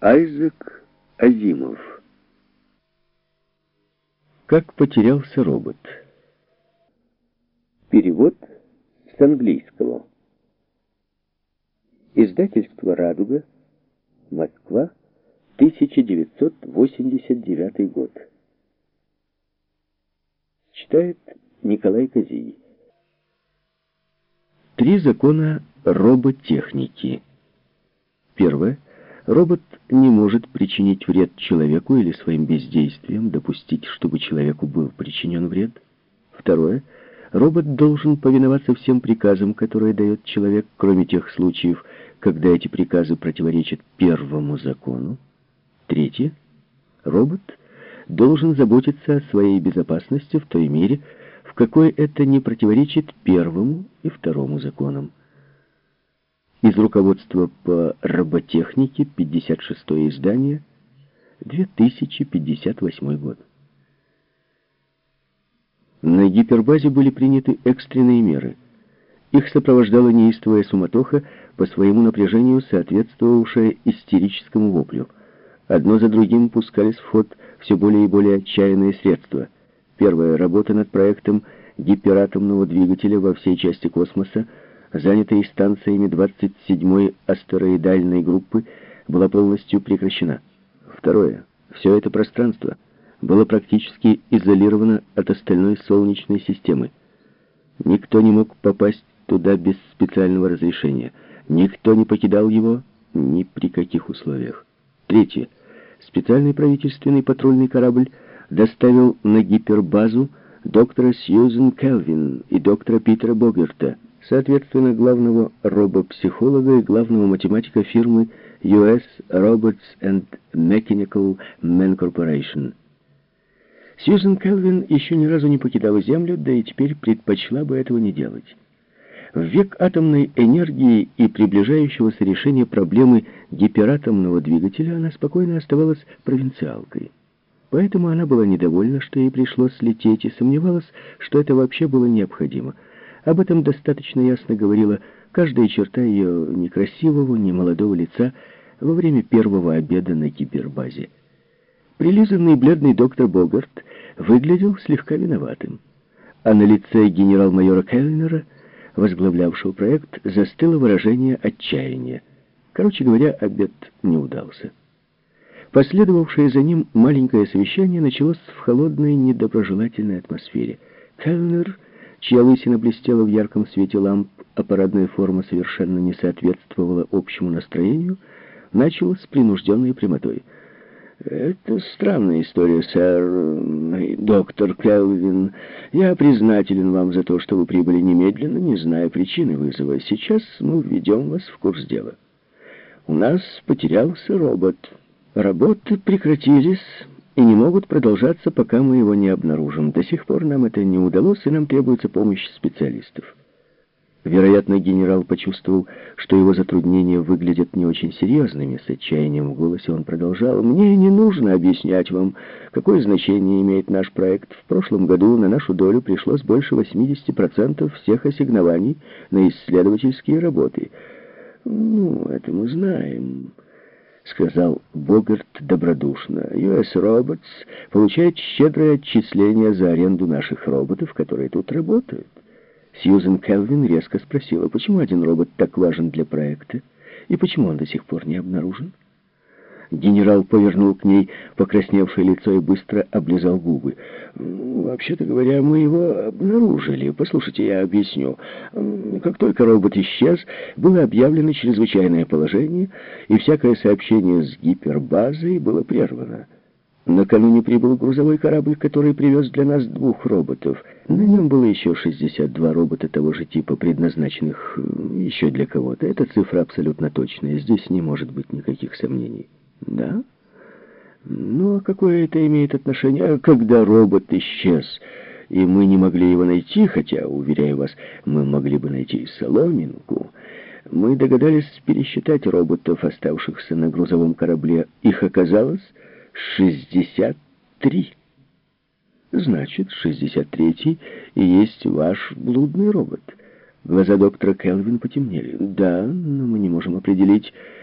Айзек Азимов. Как потерялся робот? Перевод с английского. Издательство «Радуга», Москва, 1989 год. Читает Николай Козий. Три закона роботехники. Первое. Робот не может причинить вред человеку или своим бездействием допустить, чтобы человеку был причинен вред. Второе. Робот должен повиноваться всем приказам, которые дает человек, кроме тех случаев, когда эти приказы противоречат первому закону. Третье. Робот должен заботиться о своей безопасности в той мере, в какой это не противоречит первому и второму законам. Из руководства по роботехнике, 56 издание, 2058 год. На гипербазе были приняты экстренные меры. Их сопровождала неистовая суматоха, по своему напряжению соответствовавшая истерическому воплю. Одно за другим пускались в ход все более и более отчаянные средства. Первая работа над проектом гиператомного двигателя во всей части космоса занятая станциями 27-й астероидальной группы, была полностью прекращена. Второе. Все это пространство было практически изолировано от остальной Солнечной системы. Никто не мог попасть туда без специального разрешения. Никто не покидал его ни при каких условиях. Третье. Специальный правительственный патрульный корабль доставил на гипербазу доктора Сьюзен Келвин и доктора Питера Богерта, соответственно, главного робопсихолога и главного математика фирмы US Robots and Mechanical Man Corporation. Сьюзен Келвин еще ни разу не покидала Землю, да и теперь предпочла бы этого не делать. В век атомной энергии и приближающегося решения проблемы гиператомного двигателя она спокойно оставалась провинциалкой. Поэтому она была недовольна, что ей пришлось лететь, и сомневалась, что это вообще было необходимо – об этом достаточно ясно говорила каждая черта ее некрасивого, немолодого лица во время первого обеда на гипербазе. Прилизанный бледный доктор Богарт выглядел слегка виноватым, а на лице генерал-майора Келлнера, возглавлявшего проект, застыло выражение отчаяния. Короче говоря, обед не удался. Последовавшее за ним маленькое совещание началось в холодной, недоброжелательной атмосфере. Келлнер чья лысина блестела в ярком свете ламп, а парадная форма совершенно не соответствовала общему настроению, начал с принужденной прямотой. «Это странная история, сэр, доктор Келвин. Я признателен вам за то, что вы прибыли немедленно, не зная причины вызова. Сейчас мы введем вас в курс дела. У нас потерялся робот. Работы прекратились» и не могут продолжаться, пока мы его не обнаружим. До сих пор нам это не удалось, и нам требуется помощь специалистов. Вероятно, генерал почувствовал, что его затруднения выглядят не очень серьезными. С отчаянием в голосе он продолжал. «Мне не нужно объяснять вам, какое значение имеет наш проект. В прошлом году на нашу долю пришлось больше 80% всех ассигнований на исследовательские работы. Ну, это мы знаем». — сказал Богарт добродушно. «US Robots получает щедрое отчисление за аренду наших роботов, которые тут работают». Сьюзен Келвин резко спросила, почему один робот так важен для проекта, и почему он до сих пор не обнаружен. Генерал повернул к ней покрасневшее лицо и быстро облизал губы. «Вообще-то говоря, мы его обнаружили. Послушайте, я объясню. Как только робот исчез, было объявлено чрезвычайное положение, и всякое сообщение с гипербазой было прервано. Накануне прибыл грузовой корабль, который привез для нас двух роботов. На нем было еще 62 робота того же типа, предназначенных еще для кого-то. Эта цифра абсолютно точная, здесь не может быть никаких сомнений». Да? Ну, а какое это имеет отношение? Когда робот исчез, и мы не могли его найти, хотя, уверяю вас, мы могли бы найти соломинку, мы догадались пересчитать роботов, оставшихся на грузовом корабле. Их оказалось 63. Значит, 63-й и есть ваш блудный робот. Глаза доктора Келвин потемнели. Да, но мы не можем определить,